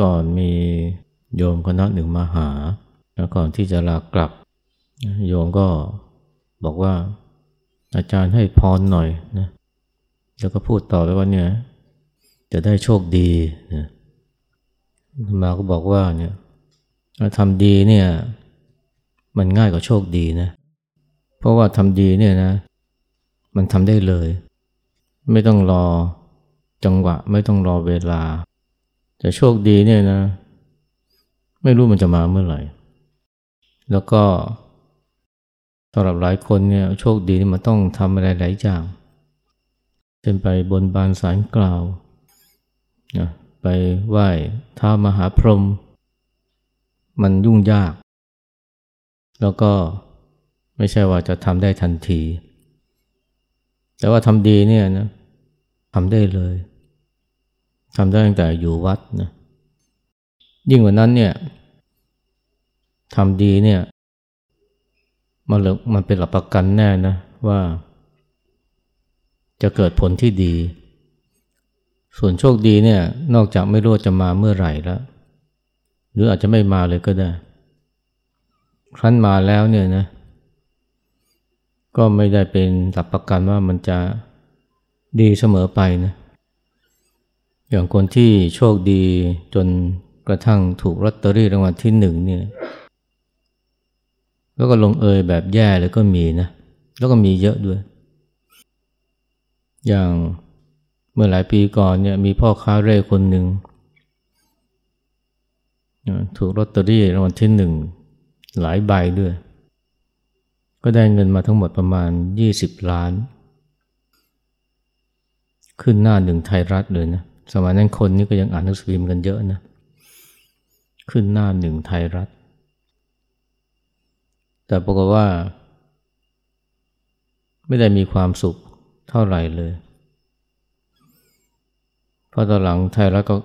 ก่อนมีโยมคณะหนึ่งมาหา แล้วก่อนที่จะลากลับ โยมก็บอกว่า อาจารย์ให้พรหน่อยนะแล้วก็พูดต่อไปว่าเนี่ยจะได้โชคดีนะมาก็บอกว่าเนี่ยทำดีเนี่ยมันง่ายกว่าโชคดีนะ เพราะว่าทำดีเนี่ยนะ มันทำได้เลย ไม่ต้องรอจังหวะ ไม่ต้องรอเวลา แต่โชคดีเนี่ยนะ ไม่รู้มันจะมาเมื่อไหร่ แล้วก็สำหรับหลายคนเนี่ยโชคดีนี่มันต้องทำอะไรหลายอย่างเช่นไปบนบานสารกล่าวนะไปไหว้ท้ามหาพรหมมันยุ่งยาก แล้วก็ไม่ใช่ว่าจะทำได้ทันที แต่ว่าทำดีเนี่ยนะทำได้เลย ทำได้ตั้งแต่อยู่วัดนะยิ่งกว่านั้นเนี่ยทำดีเนี่ยมันมันเป็นหลักประกันแน่นะว่า จะเกิดผลที่ดี ส่วนโชคดีเนี่ยนอกจากไม่รู้จะมาเมื่อไหร่แล้ว หรืออาจจะไม่มาเลยก็ได้ ครั้นมาแล้วเนี่ยนะ ก็ไม่ได้เป็นหลักประกันว่ามันจะดีเสมอไปนะ อย่างคนที่โชคดีจนกระทั่งถูกลอตเตอรี่รางวัลที่หนึ่งเนี่ยแล้วก็ลงเอยแบบแย่เลยก็มีนะ แล้วก็มีเยอะด้วย อย่างเมื่อหลายปีก่อนเนี่ยมีพ่อค้าเร่คนหนึ่งถูกลอตเตอรี่รางวัลที่หนึ่งหลายใบด้วย ก็ได้เงินมาทั้งหมดประมาณ 20 ล้าน ขึ้นหน้าหนึ่งไทยรัฐเลยนะ สมัยนั้นคนนี่ก็ยังอ่านหนังสือพิมพ์กันเยอะนะ ขึ้นหน้าหนึ่งไทยรัฐ แต่ปรากฏว่า ไม่ได้มีความสุขเท่าไหร่เลย เพราะตอนหลังไทยรัฐก็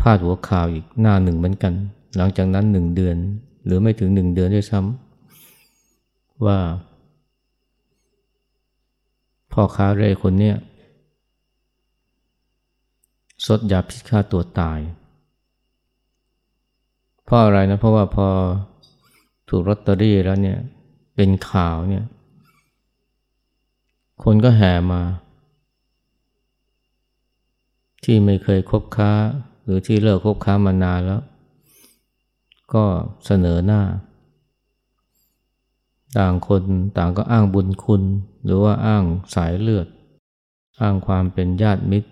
พาดหัวข่าวอีกหน้าหนึ่งเหมือนกัน หลังจากนั้นหนึ่งเดือน หรือไม่ถึงหนึ่งเดือนด้วยซ้ำว่า พ่อค้าเร่คนเนี้ย สดยาพิษฆ่าตัวตาย เพราะอะไรนะ เพราะว่าพอถูกลอตเตอรี่แล้วเนี่ย เป็นข่าวเนี่ย คนก็แห่มา ที่ไม่เคยคบค้า หรือที่เลิกคบค้ามานานแล้ว ก็เสนอหน้า ต่างคนต่างก็อ้างบุญคุณ หรือว่าอ้างสายเลือด อ้างความเป็นญาติมิตร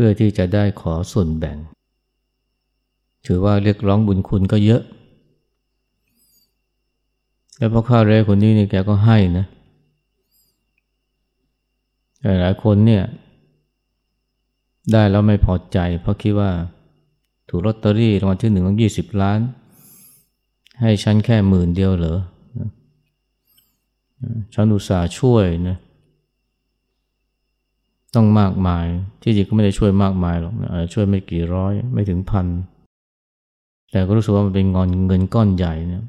พื่อที่จะได้ขอส่วนแบ่ง ถือว่าเรียกร้องบุญคุณก็เยอะ แล้วพ่อข้าเร่คนนี้นี่แกก็ให้นะแต่หลายคนเนี่ย ได้แล้วไม่พอใจ เพราะคิดว่าถูกลอตเตอรี่รางวัลที่หนึ่งต้องยี่สิบล้าน ให้ฉันแค่หมื่นเดียวเหรอฉันอุตส่าห์ช่วยนะ ต้องมากมาย ที่จริงก็ไม่ได้ช่วยมากมายหรอกนะช่วยไม่กี่ร้อยไม่ถึงพัน แต่ก็รู้สึกว่ามันเป็นเงินเงินก้อนใหญ่เนี่ย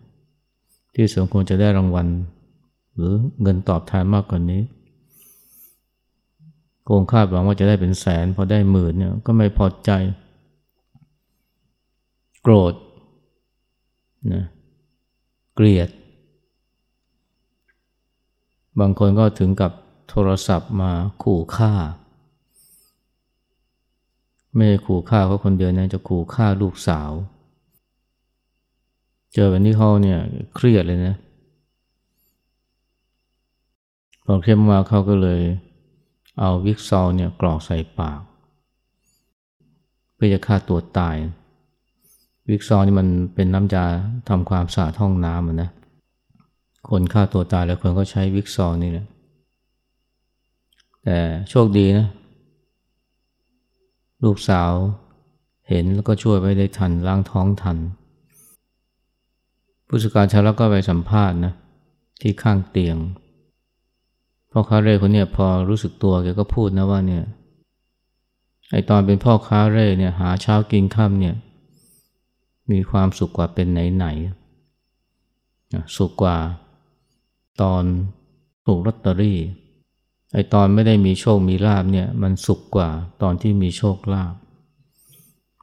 ที่สมควรจะได้รางวัล หรือเงินตอบแทนมากกว่านนี้โกงคาดหวังว่าจะได้เป็นแสนพอได้หมื่นเนี่ยก็ไม่พอใจ โกรธนะเกลียด บางคนก็ถึงกับ โทรศัพท์มาขู่ฆ่า ไม่ได้ขู่ฆ่าเขาคนเดียวนะจะขู่ฆ่าลูกสาว เจอแบบนี้เขาเนี่ยเครียดเลยนะพอเครียดมาเขาก็เลย เอาวิกซอลเนี่ยกรอกใส่ปาก เพื่อจะฆ่าตัวตาย วิกซอลนี่มันเป็นน้ำยาทำความสะอาดห้องน้ำนะ คนฆ่าตัวตายแล้วคนก็ใช้วิกซอลนี่แหละ แต่โชคดีนะ ลูกสาวเห็นแล้วก็ช่วยไว้ได้ทันล้างท้องทัน ผู้จัดการชาวแล้วก็ไปสัมภาษณ์นะที่ข้างเตียงพ่อค้าเร่คนนี้พอรู้สึกตัวแกก็พูดนะว่าเนี่ยไอตอนเป็นพ่อค้าเร่เนี่ยหาเช้ากินค่ำเนี่ยมีความสุขกว่าเป็นไหนไหนสุขกว่าตอนถูกลอตเตอรี่ ไอตอนไม่ได้มีโชคมีลาบเนี่ยมันสุขกว่าตอนที่มีโชคลาภ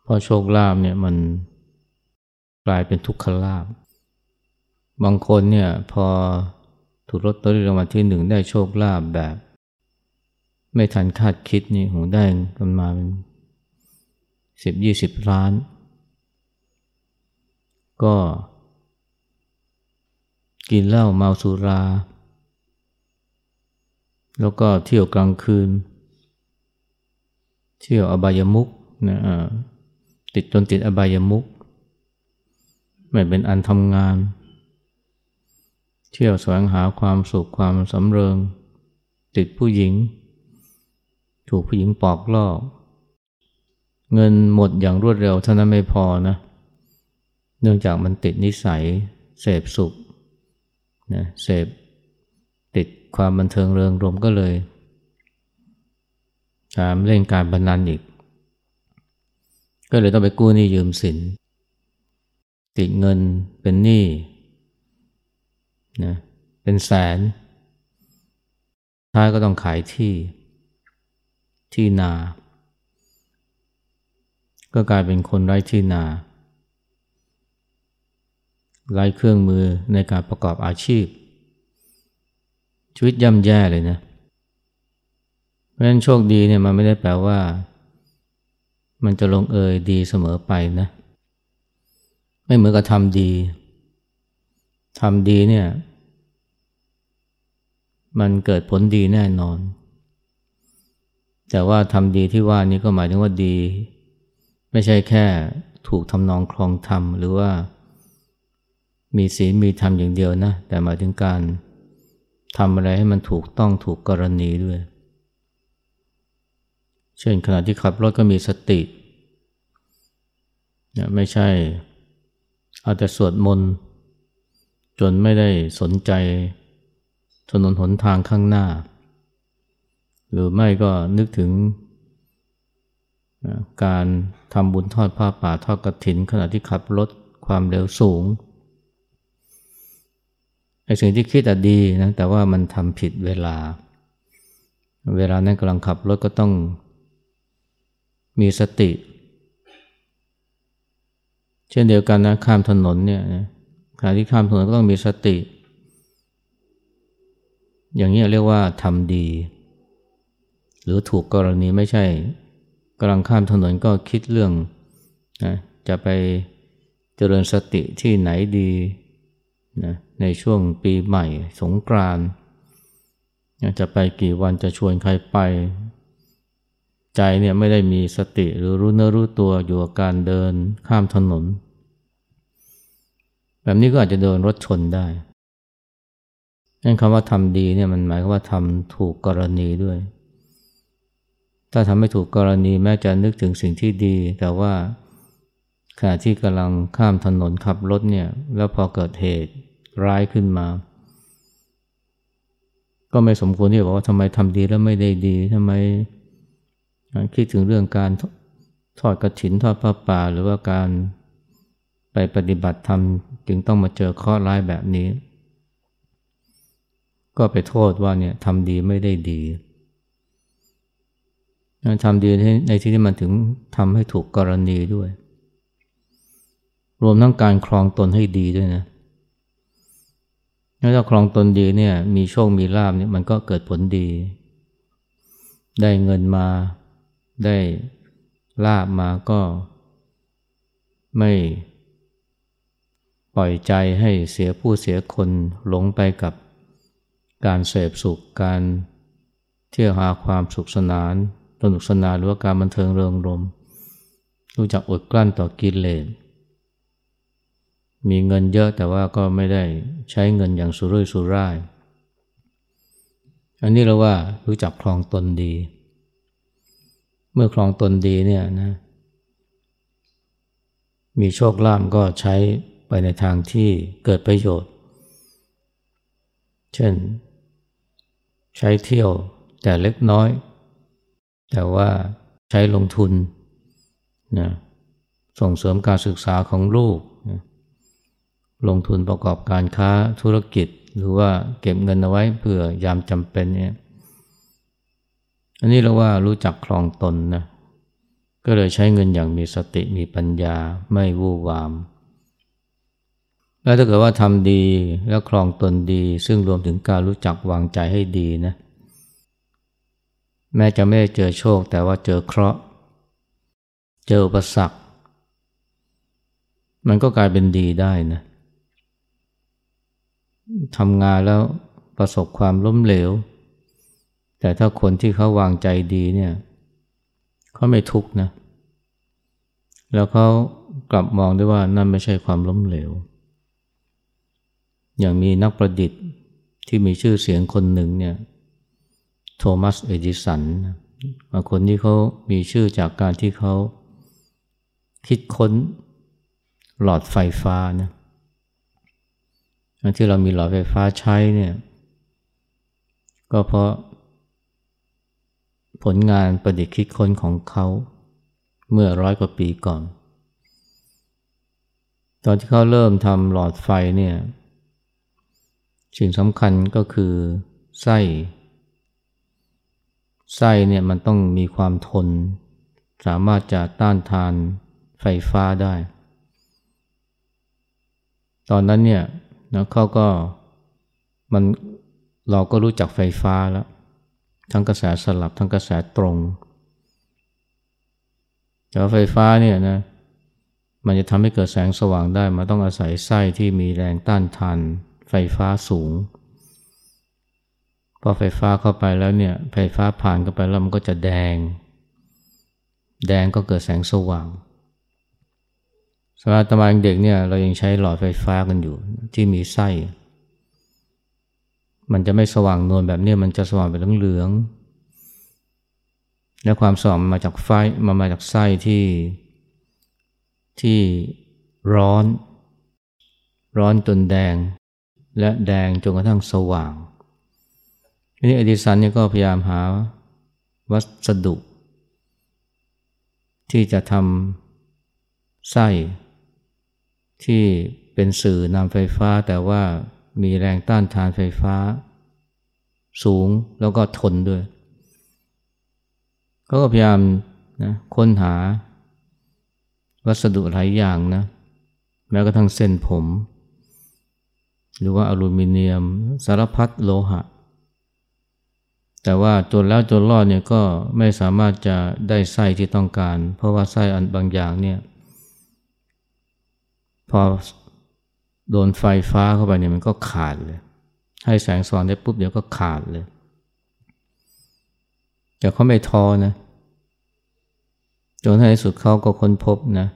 เพราะโชคลาภเนี่ยมันกลายเป็นทุกขลาภบางคนเนี่ยพอถูกรถตัวรางวัลที่หนึ่งได้โชคลาภแบบ ไม่ทันคาดคิดนี่หงได้กันมาเป็นสิบยี่สิบล้าน ก็ กินเหล้าเมาสุรา แล้วก็เที่ยวกลางคืน เที่ยวอบายมุกนะติดจนติดอบายมุกไม่เป็นอันทำงาน เที่ยวแสวงหาความสุขความสำเริง ติดผู้หญิง ถูกผู้หญิงปอกลอก เงินหมดอย่างรวดเร็วเท่านั้นไม่พอนะ เนื่องจากมันติดนิสัย เสพสุขนะเสพ ความบันเทิงเริงรมก็เลยถามเล่นการบันนันอีก ก็เลยต้องไปกู้หนี้ยืมสิน ติดเงินเป็นหนี้นะเป็นแสน ท้ายก็ต้องขายที่ที่นา ก็กลายเป็นคนไร้ที่นา ไร้เครื่องมือในการประกอบอาชีพ ชีวิตย่ำแย่เลยนะ เพราะฉะนั้นโชคดีเนี่ยมันไม่ได้แปลว่า มันจะลงเอยดีเสมอไปนะ ไม่เหมือนกับทำดีทำดีเนี่ย มันเกิดผลดีแน่นอน แต่ว่าทำดีที่ว่านี้ก็หมายถึงว่าดี ไม่ใช่แค่ถูกทำนองคลองธรรมหรือว่ามีศีลมีธรรมอย่างเดียวนะ แต่หมายถึงการ ทำอะไรให้มันถูกต้องถูกกรณีด้วย เช่นขณะที่ขับรถก็มีสตินะไม่ใช่เอาแต่สวดมนต์จนไม่ได้สนใจถนนหนทางข้างหน้า หรือไม่ก็นึกถึงการทำบุญทอดผ้าป่าทอดกระถิน ขณะที่ขับรถความเร็วสูง ไอ้สิ่งที่คิดอะดีนะแต่ว่ามันทำผิดเวลา เวลานั้นกำลังขับรถก็ต้องมีสติ เช่นเดียวกันนะข้ามถนนเนี่ยขณะที่ข้ามถนนก็ต้องมีสติ อย่างนี้เรียกว่าทำดี หรือถูกกรณีไม่ใช่กำลังข้ามถนนก็คิดเรื่องนะจะไปเจริญสติที่ไหนดี นะในช่วงปีใหม่สงกรานต์จะไปกี่วันจะชวนใครไป ใจเนี่ยไม่ได้มีสติหรือรู้เนื้อรู้ตัวอยู่กับการเดินข้ามถนน แบบนี้ก็อาจจะโดนรถชนได้นั่นคำว่าทำดีเนี่ยมันหมายความว่าทำถูกกรณีด้วย ถ้าทำไม่ถูกกรณีแม้จะนึกถึงสิ่งที่ดี แต่ว่าขณะที่กำลังข้ามถนนขับรถเนี่ยแล้วพอเกิดเหตุ ร้ายขึ้นมา ก็ไม่สมควรที่จะบอกว่าทำไมทำดีแล้วไม่ได้ดีทำไมคิดถึงเรื่องการทอดกระถินทอดผ้าป่า หรือว่าการไปปฏิบัติธรรมจึงต้องมาเจอข้อร้ายแบบนี้ ก็ไปโทษว่าเนี่ยทำดีไม่ได้ดีทำดีในที่ที่มันถึงทำให้ถูกกรณีด้วย รวมทั้งการครองตนให้ดีด้วยนะ ถ้าครองตนดีเนี่ยมีโชคมีลาบเนี่ยมันก็เกิดผลดี ได้เงินมาได้ลาบมาก็ไม่ปล่อยใจให้เสียผู้เสียคนหลงไปกับการเสพสุขการเที่ยวหาความสุขสนานสนุกสนานหรือว่าการบันเทิงเริงรม รู้จักอดกลั้นต่อกิเลส มีเงินเยอะแต่ว่าก็ไม่ได้ใช้เงินอย่างสุรุ่ยสุร่าย อันนี้เราว่ารู้จักคลองตนดี เมื่อคลองตนดีเนี่ยนะมีโชคลาภก็ใช้ไปในทางที่เกิดประโยชน์ เช่น ใช้เที่ยวแต่เล็กน้อย แต่ว่าใช้ลงทุนนะส่งเสริมการศึกษาของลูก ลงทุนประกอบการค้าธุรกิจ หรือว่าเก็บเงินเอาไว้เพื่อยามจำเป็นเนี่ยอันนี้เราว่ารู้จักคลองตนนะก็เลยใช้เงินอย่างมีสติมีปัญญาไม่วู่วาม แล้วถ้าเกิดว่าทำดีแล้วครองตนดี ซึ่งรวมถึงการรู้จักวางใจให้ดีนะแม้จะไม่ได้เจอโชค แต่ว่าเจอเคราะห์ เจออุปสรรค มันก็กลายเป็นดีได้นะ ทำงานแล้วประสบความล้มเหลว แต่ถ้าคนที่เขาวางใจดีเนี่ยเขาไม่ทุกข์นะ แล้วเขากลับมองได้ว่านั่นไม่ใช่ความล้มเหลว อย่างมีนักประดิษฐ์ที่มีชื่อเสียงคนหนึ่งเนี่ยโทมัสเอดิสันคนที่เขามีชื่อจากการที่เขาคิดค้นหลอดไฟฟ้านะ ที่เรามีหลอดไฟฟ้าใช้เนี่ย ก็เพราะ ผลงานประดิษฐ์คิดค้นของเขาเมื่อร้อยกว่าปีก่อน ตอนที่เขาเริ่มทำหลอดไฟเนี่ย สิ่งสำคัญก็คือไส้ ไส้เนี่ยมันต้องมีความทน สามารถจะต้านทานไฟฟ้าได้ ตอนนั้นเนี่ย นะเขาก็มันเราก็รู้จักไฟฟ้าแล้ว ทั้งกระแสสลับทั้งกระแสตรงแต่ไฟฟ้าเนี่ยนะมันจะทำให้เกิดแสงสว่างได้มันต้องอาศัยไส้ที่มีแรงต้านทานไฟฟ้าสูงพอไฟฟ้าเข้าไปแล้วเนี่ยไฟฟ้าผ่านเข้าไปแล้วมันก็จะแดง แดงก็เกิดแสงสว่าง สมัยตมาเด็กเนี่ยเรายังใช้หลอดไฟฟ้ากันอยู่ ที่มีไส้ มันจะไม่สว่างนวลแบบนี้มันจะสว่างเป็นเหลืองๆและความสว่างมาจากไฟมันมาจากไส้ที่ที่ร้อน ร้อนจนแดง และแดงจนกระทั่งสว่างทีนี้อดิสันเนี่ยก็พยายามหาวัสดุ ที่จะทำไส้ ที่เป็นสื่อนำไฟฟ้าแต่ว่ามีแรงต้านทานไฟฟ้า สูงแล้วก็ทนด้วยเขาก็พยายามนะค้นหา วัสดุหลายอย่างนะแม้กระทั่งเส้นผม หรือว่าอลูมิเนียมสารพัดโลหะ แต่ว่าจนแล้วจนรอดเนี่ยก็ไม่สามารถจะได้ไส้ที่ต้องการ เพราะว่าไส้อันบางอย่างเนี่ย พอโดนไฟฟ้าเข้าไปเนี่ยมันก็ขาดเลย ให้แสงสว่างได้ปุ๊บเดี๋ยวก็ขาดเลย แต่เขาไม่ท้อนะจนในที่สุดเขาก็ค้นพบนะ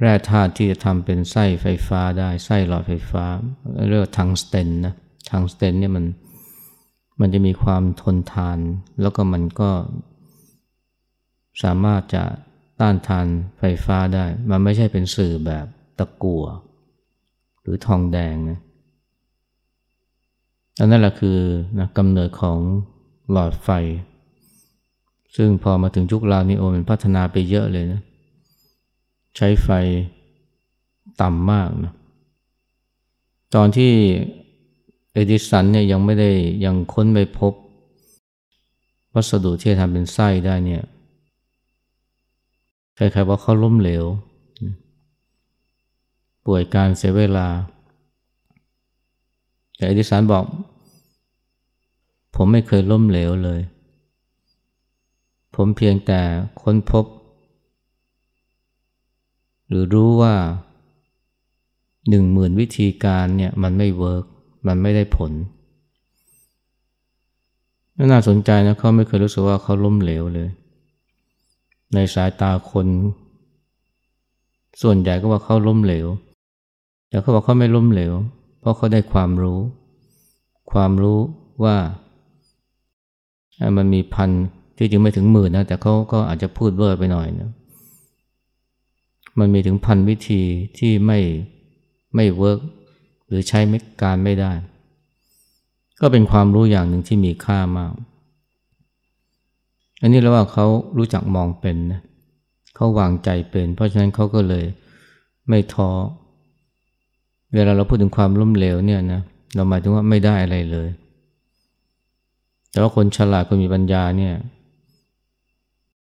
แร่ธาตุที่จะทำเป็นไส้ไฟฟ้าได้ไส้หลอดไฟฟ้า เรียกว่าทังสเตนนะทังสเตนเนี่ยมันมันจะมีความทนทาน แล้วก็มันก็สามารถจะ ต้านทานไฟฟ้าได้ มันไม่ใช่เป็นสื่อแบบตะกัวหรือทองแดงนะอันนั่นแหละคือนะกำเนิดของหลอดไฟ ซึ่งพอมาถึงยุคลานิโอมันพัฒนาไปเยอะเลยนะ ใช้ไฟต่ำมากนะ ตอนที่เอดิสันเนี่ยยังไม่ได้ยังค้นไปพบ วัสดุที่ทำเป็นไส้ได้เนี่ย ใครๆว่าเขาล้มเหลว ป่วยการเสียเวลา แต่อดิสานบอก ผมไม่เคยล้มเหลวเลย ผมเพียงแต่ค้นพบ หรือรู้ว่าหนึ่งหมื่นวิธีการเนี่ยมันไม่ work มันไม่ได้ผลน่าสนใจนะเขาไม่เคยรู้สึกว่าเขาล้มเหลวเลย ในสายตาคน ส่วนใหญ่ก็ว่าเขาล้มเหลว แต่เขาบอกเขาไม่ล้มเหลว เพราะเขาได้ความรู้ ความรู้ว่ามันมีพันที่จริงไม่ถึงหมื่นนะแต่เขาก็อาจจะพูดเวอร์ไปหน่อยนะมันมีถึงพันวิธีที่ไม่ไม่เวิร์กหรือใช้การไม่ได้ ก็เป็นความรู้อย่างหนึ่งที่มีค่ามาก อันนี้เราว่าเขารู้จักมองเป็นนะเขาวางใจเป็น เพราะฉะนั้นเขาก็เลยไม่ท้อเวลาเราพูดถึงความล้มเหลวเนี่ยนะเราหมายถึงว่าไม่ได้อะไรเลย แต่ว่าคนฉลาดคนมีปัญญาเนี่ย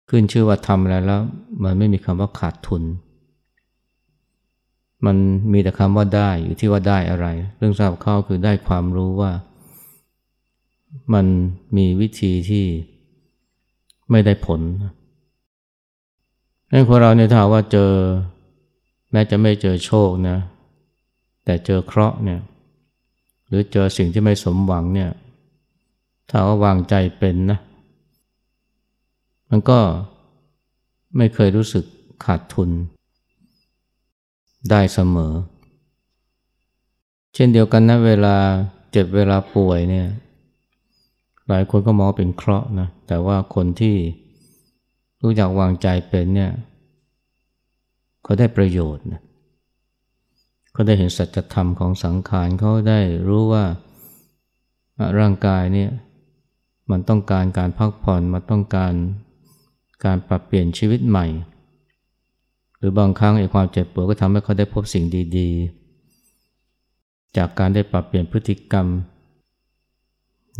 ขึ้นชื่อว่าทำอะไรแล้ว มันไม่มีคำว่าขาดทุน มันมีแต่คำว่าได้อยู่ที่ว่าได้อะไร เรื่องทราบเข้าคือได้ความรู้ว่า มันมีวิธีที่ ไม่ได้ผลนั้นคนเราเนี่ยถ้าว่าเจอ แม้จะไม่เจอโชคนะ แต่เจอเคราะห์เนี่ย หรือเจอสิ่งที่ไม่สมหวังเนี่ย ถ้าว่าวางใจเป็นนะ มันก็ไม่เคยรู้สึกขาดทุน ได้เสมอ เช่นเดียวกันนะเวลาเจ็บเวลาป่วยเนี่ย หลายคนก็มองเป็นเคราะห์นะ แต่ว่าคนที่รู้จักวางใจเป็นเนี่ยเขาได้ประโยชน์นะเขาได้เห็นสัจธรรมของสังขารเขาได้รู้ว่าร่างกายเนี่ยมันต้องการการพักผ่อน มันต้องการการปรับเปลี่ยนชีวิตใหม่ หรือบางครั้งไอ้ความเจ็บปวดก็ทำให้เขาได้พบสิ่งดีๆ จากการได้ปรับเปลี่ยนพฤติกรรม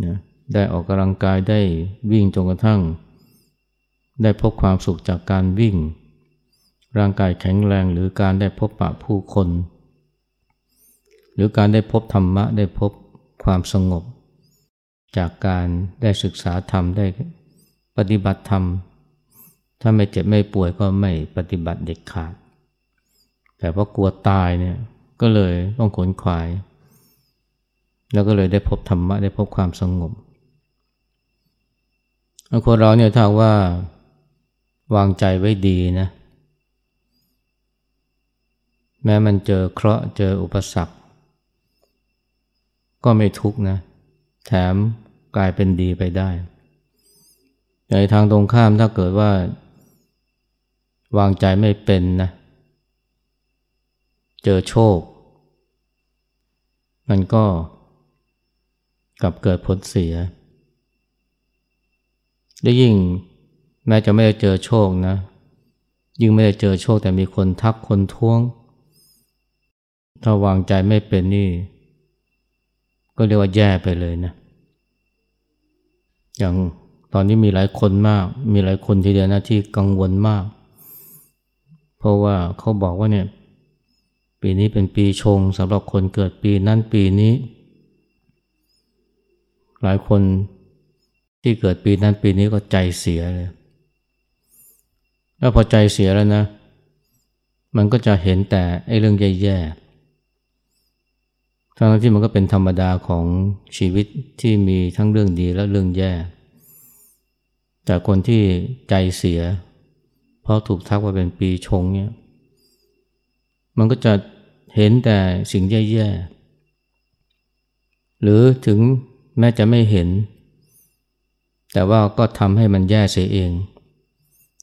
นะ ได้ออกกำลังกายได้วิ่งจนกระทั่ง ได้พบความสุขจากการวิ่ง ร่างกายแข็งแรงหรือการได้พบปะผู้คน หรือการได้พบธรรมะได้พบความสงบ จากการได้ศึกษาธรรมได้ปฏิบัติธรรม ถ้าไม่เจ็บไม่ป่วยก็ไม่ปฏิบัติเด็ดขาด แต่เพราะกลัวตายเนี่ยก็เลยต้องขนขวาย แล้วก็เลยได้พบธรรมะได้พบความสงบ คนเราเนี่ยถ้าว่าวางใจไว้ดีนะ แม้มันเจอเคราะห์เจออุปสรรค ก็ไม่ทุกนะ แถมกลายเป็นดีไปได้ในทางตรงข้ามถ้าเกิดว่า วางใจไม่เป็นนะ เจอโชค มันก็กลับเกิดผลเสีย ได้ยิ่งแม้จะไม่ได้เจอโชคนะ ยิ่งไม่ได้เจอโชคแต่มีคนทักคนท้วง ถ้าวางใจไม่เป็นนี่ ก็เรียกว่าแย่ไปเลยนะ อย่างตอนนี้มีหลายคนมาก มีหลายคนทีเดียวนะที่กังวลมาก เพราะว่าเขาบอกว่าเนี่ย ปีนี้เป็นปีชงสำหรับคนเกิดปีนั้นปีนี้ หลายคน ที่เกิดปีนั้นปีนี้ก็ใจเสียเลยแล้วพอใจเสียแล้วนะ มันก็จะเห็นแต่ไอ้เรื่องแย่ๆทั้งที่มันก็เป็นธรรมดาของชีวิตที่มีทั้งเรื่องดีและเรื่องแย่ แต่คนที่ใจเสีย เพราะถูกทักว่าเป็นปีชงเนี่ยมันก็จะเห็นแต่สิ่งแย่ๆหรือถึงแม้จะไม่เห็น แต่ว่าก็ทำให้มันแย่เสียเอง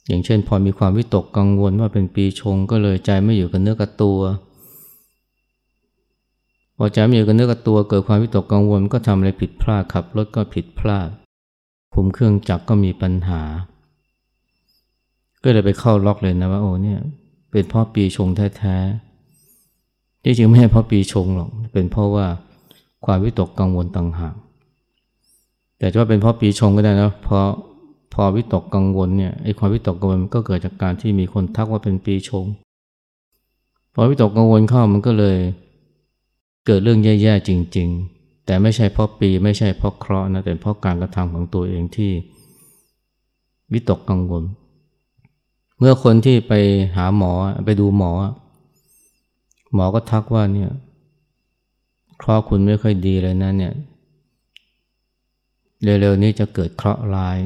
อย่างเช่นพอมีความวิตกกังวลว่าเป็นปีชงก็เลยใจไม่อยู่กับเนื้อกับตัวพอใจไม่อยู่กับเนื้อกับตัวเกิดความวิตกกังวลก็ทำอะไรผิดพลาดขับรถก็ผิดพลาดคุมเครื่องจักรก็มีปัญหา ก็เลยไปเข้าล็อกเลยนะว่าโอ้เนี่ยเป็นเพราะปีชงแท้ๆที่จริงไม่ใช่เพราะปีชงหรอกเป็นเพราะว่าความวิตกกังวลต่างหาก แต่จะว่าเป็นเพราะปีชงก็ได้นะเพราะพอวิตกกังวลเนี่ยไอ้ความวิตกกังวลก็เกิดจากการที่มีคนทักว่าเป็นปีชง พอวิตกกังวลเข้ามันก็เลย เกิดเรื่องแย่ๆจริง ๆ แต่ไม่ใช่เพราะปีไม่ใช่เพราะเคราะห์นะแต่เพราะการกระทำของตัวเองที่ วิตกกังวล เมื่อคนที่ไปหาหมอไปดูหมอ หมอก็ทักว่าเนี่ยเคราะห์คุณไม่ค่อยดีเลยนะเนี่ย เร็วๆนี้จะเกิดเคราะห์ร้าย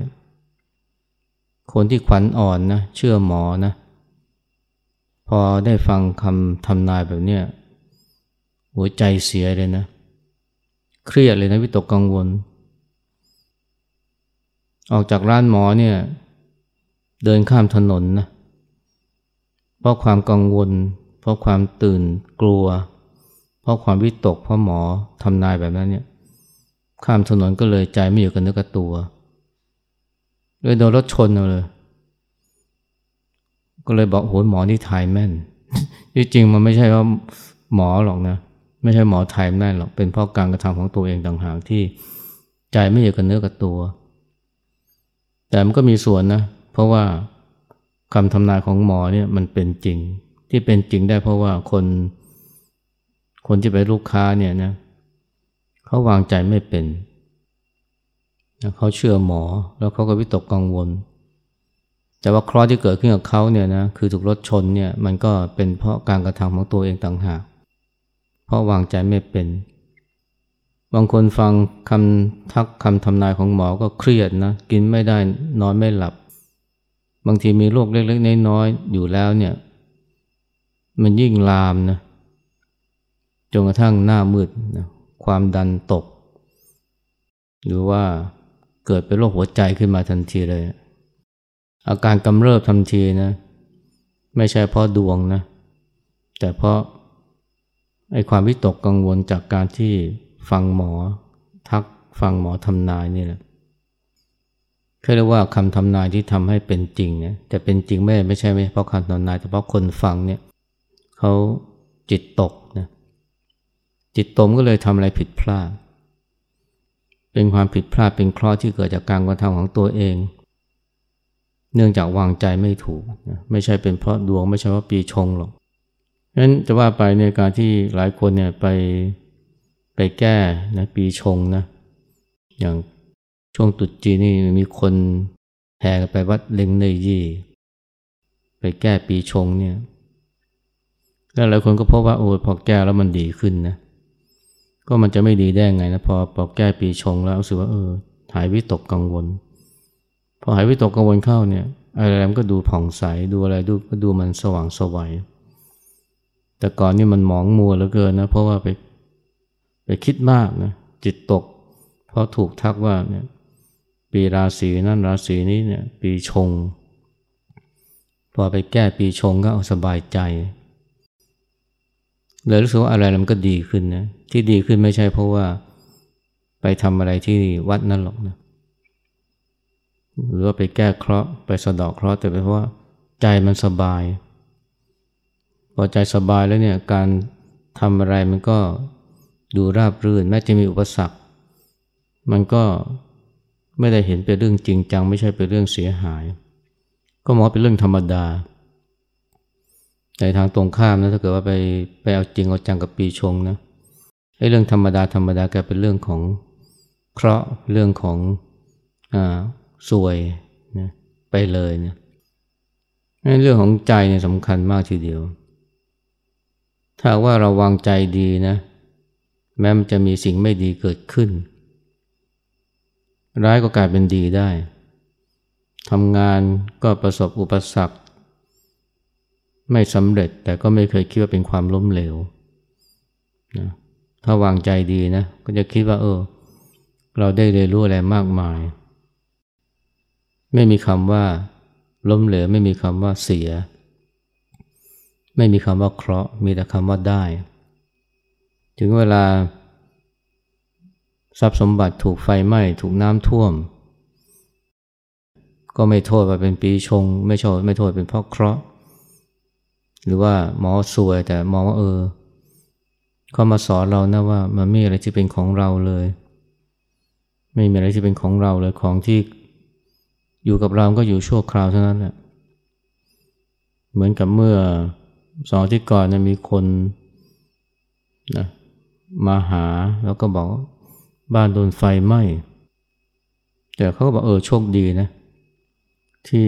คนที่ขวัญอ่อนนะเชื่อหมอนะพอได้ฟังคำทำนายแบบเนี้ยหัวใจเสียเลยนะ เครียดเลยนะวิตกกังวล ออกจากร้านหมอเนี่ย เดินข้ามถนนนะเพราะความกังวล เพราะความตื่นกลัว เพราะความวิตกเพราะหมอทำนายแบบนั้นเนี่ย ข้ามถนนก็เลยใจไม่อยู่กับเนื้อกับตัวเลยโดนรถชนเอาเลย ก็เลยบอกโหหมอนี่ถ่ายแม่นที่จริงมันไม่ใช่ว่าหมอหรอกนะ ไม่ใช่หมอถ่ายแม่นหรอก เป็นเพราะการกระทำของตัวเองต่างหากที่ใจไม่อยู่กับเนื้อกับตัว แต่มันก็มีส่วนนะ เพราะว่าคำทำนายของหมอเนี่ยมันเป็นจริง ที่เป็นจริงได้เพราะว่าคน คนที่เป็นลูกค้าเนี่ยนะ เขาวางใจไม่เป็นเขาเชื่อหมอแล้วเขาก็วิตกกังวล แต่ว่าเคราะห์ที่เกิดขึ้นกับเขาเนี่ยนะคือถูกรถชนเนี่ยมันก็เป็นเพราะการกระทำของตัวเองต่างหาก เพราะวางใจไม่เป็น บางคนฟังคำทักคำทำนายของหมอก็เครียดนะกินไม่ได้นอนไม่หลับ บางทีมีโรคเล็กๆน้อยๆอยู่แล้วเนี่ยมันยิ่งลามนะจนกระทั่งหน้ามืดนะ ความดันตก หรือว่าเกิดเป็นโรคหัวใจขึ้นมาทันทีเลย อาการกำเริบทันทีนะ ไม่ใช่เพราะดวงนะ แต่เพราะไอ้ความวิตกกังวลจากการที่ฟังหมอ ทักฟังหมอทำนายนี่แหละเรียกว่าคำทำนายที่ทำให้เป็นจริงเนี่ยแต่เป็นจริงไม่ไม่ใช่ไม่เพราะคำทำนายแต่เพราะคนฟังเนี่ยเขาจิตตก จิตตมก็เลยทำอะไรผิดพลาด เป็นความผิดพลาดเป็นเคราะห์ที่เกิดจากการกระทำของตัวเอง เนื่องจากวางใจไม่ถูก ไม่ใช่เป็นเพราะดวงไม่ใช่ว่าปีชงหรอกงั้นจะว่าไปในการที่หลายคนเนี่ยไปไปแก้นะปีชงนะ อย่างช่วงตุดจีนี่มีคนแห่ไปวัดเล็งเนยี่ ไปแก้ปีชงเนี่ยแล้วหลายคนก็พบว่าโอ้พอแก้แล้วมันดีขึ้นนะ ก็มันจะไม่ดีได้ไงนะพอปอแก้ปีชงแล้วรู้สึกว่าเออหายวิตกกังวล พอหายวิตกกังวลเข้าเนี่ยอะไรมันก็ดูผ่องใสดูอะไรดูก็ดูมันสว่างสวัยแต่ก่อนนี่มันหมองมัวเหลือเกินนะเพราะว่าไปไปคิดมากนะจิตตก เพราะถูกทักว่าเนี่ยปีราศีนั่นราศีนี้เนี่ยปีชง พอไปแก้ปีชงก็เอาสบายใจ เลยรู้สึกว่าอะไรมันก็ดีขึ้นนะที่ดีขึ้นไม่ใช่เพราะว่าไปทำอะไรที่วัดนั่นหรอกนะหรือว่าไปแก้เคราะห์ไปสะดอกเคราะห์แต่เป็นเพราะว่าใจมันสบายพอใจสบายแล้วเนี่ยการทำอะไรมันก็ดูราบรื่น แม้จะมีอุปสรรค มันก็ไม่ได้เห็นเป็นเรื่องจริงจัง ไม่ใช่เป็นเรื่องเสียหาย ก็มองเป็นเรื่องธรรมดา ในทางตรงข้ามนะถ้าเกิดว่าไปไปเอาจริงเอาจังกับปีชงนะไอ้เรื่องธรรมดาธรรมดากลายเป็นเรื่องของเคราะห์เรื่องของอ่าสวยนะไปเลยนะเรื่องของใจเนี่ยสำคัญมากทีเดียว ถ้าว่าเราวางใจดีนะแม้มันจะมีสิ่งไม่ดีเกิดขึ้น ร้ายก็กลายเป็นดีได้ทำงานก็ประสบอุปสรรค ไม่สำเร็จแต่ก็ไม่เคยคิดว่าเป็นความล้มเหลวนะถ้าวางใจดีนะก็จะคิดว่า เออ เราได้เรียนรู้อะไรมากมาย ไม่มีคำว่า ล้มเหลวไม่มีคำว่าเสีย ไม่มีคำว่าเคราะห์มีแต่คำว่าได้ ถึงเวลา ทรัพย์สมบัติถูกไฟไหม้ถูกน้ำท่วม ก็ไม่โทษว่าเป็นปีชง ไม่โทษไม่โทษเป็นเพราะเคราะห์ หรือว่าหมอสวยแต่มองว่าเออเขามาสอนเรานะว่ามันไม่มีอะไรที่เป็นของเราเลย ไม่มีอะไรที่เป็นของเราเลยของที่อยู่กับเราก็อยู่ชั่วคราวเท่านั้นแหละเหมือนกับเมื่อสองที่ก่อนนะมีคนนะมาหาแล้วก็บอกบ้านโดนไฟไหม้แต่เขาก็บอกเออโชคดีนะ ที่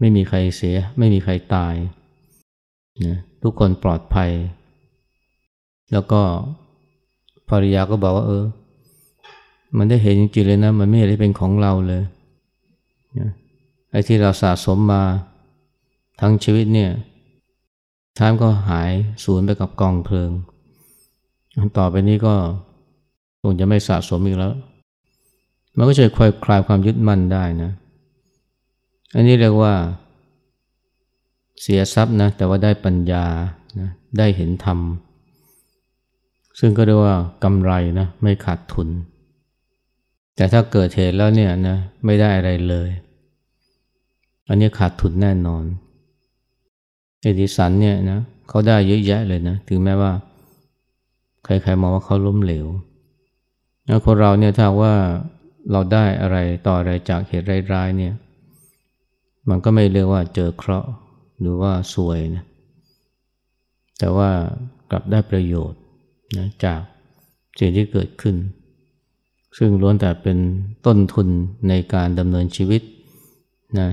ไม่มีใครเสีย ไม่มีใครตาย นะทุกคนปลอดภัย แล้วก็ภรรยาก็บอกว่า เออ มันได้เห็นจริงๆเลยนะ มันไม่ได้เป็นของเราเลยนะไอ้ที่เราสะสมมาทั้งชีวิตเนี่ยท้ายก็หายสูญไปกับกองเพลิง ต่อไปนี้ก็คงจะไม่สะสมอีกแล้ว มันก็จะคลายคลายความยึดมั่นได้นะ อันนี้เรียกว่า เสียทรัพย์นะแต่ว่าได้ปัญญานะได้เห็นธรรม ซึ่งก็เรียกว่ากำไรนะไม่ขาดทุน แต่ถ้าเกิดเหตุแล้วเนี่ยนะไม่ได้อะไรเลย อันนี้ขาดทุนแน่นอน เอดิสันเนี่ยนะเขาได้เยอะแยะเลยนะถึงแม้ว่า ใครๆมองว่าเขาล้มเหลวแล้วคนเราเนี่ยถ้าว่าเราได้อะไรต่ออะไรจากเหตุร้ายๆเนี่ย มันก็ไม่เรียกว่าเจอเคราะห์ หรือว่าสวยนะแต่ว่ากลับได้ประโยชน์นะจากสิ่งที่เกิดขึ้น ซึ่งล้วนแต่เป็นต้นทุนในการดำเนินชีวิตนะ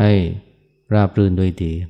ให้ราบรื่นด้วยดี